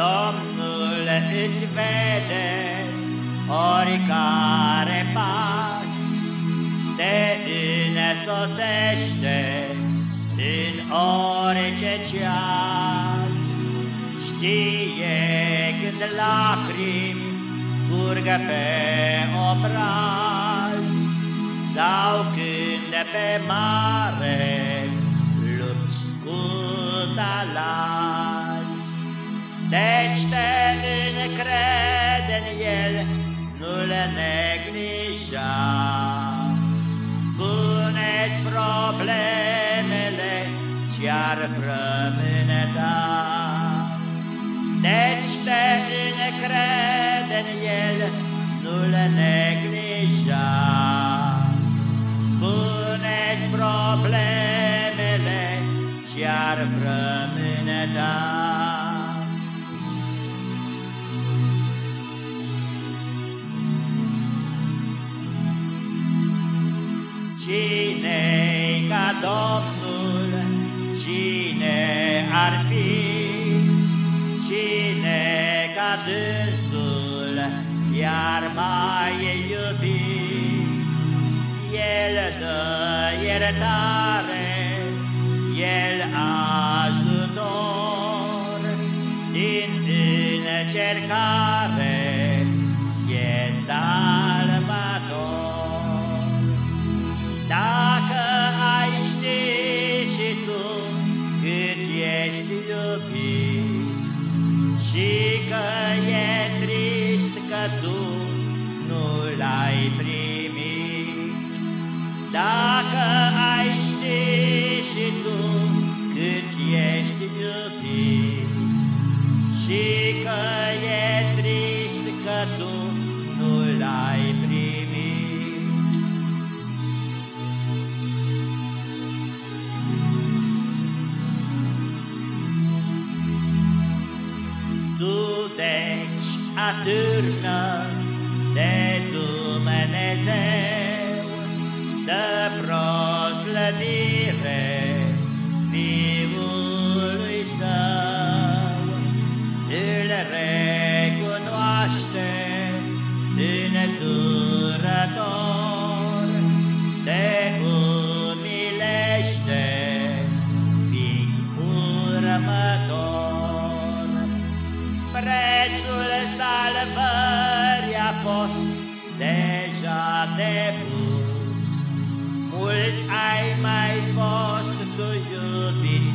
Domnul îți vede oricare pas, te însoțește în orice ceas. Știe când lacrimi curgă pe obraz sau când pe mare lupți cu talan. Încrede în el, nu le neglija. Spune-ți problemele ce-ar rămâne da. Deci te încrede în el, nu le neglija. Spune-ți problemele ce-ar rămâne da. Domnul, cine ar fi, cine ca dânsul, iar mai iubi. El dă iertare, El ajutor, din încercare, e că e trist că tu nu l-ai primit. Dacă ai ști și tu cât ești iubit și că e trist că tu atârnă de Dumnezeu, dă proslăvire Fiului Său, îl recunoaște înăturător, te umilește, fii următor. salvări a fost deja de mulți. Ai mai fost tu iubit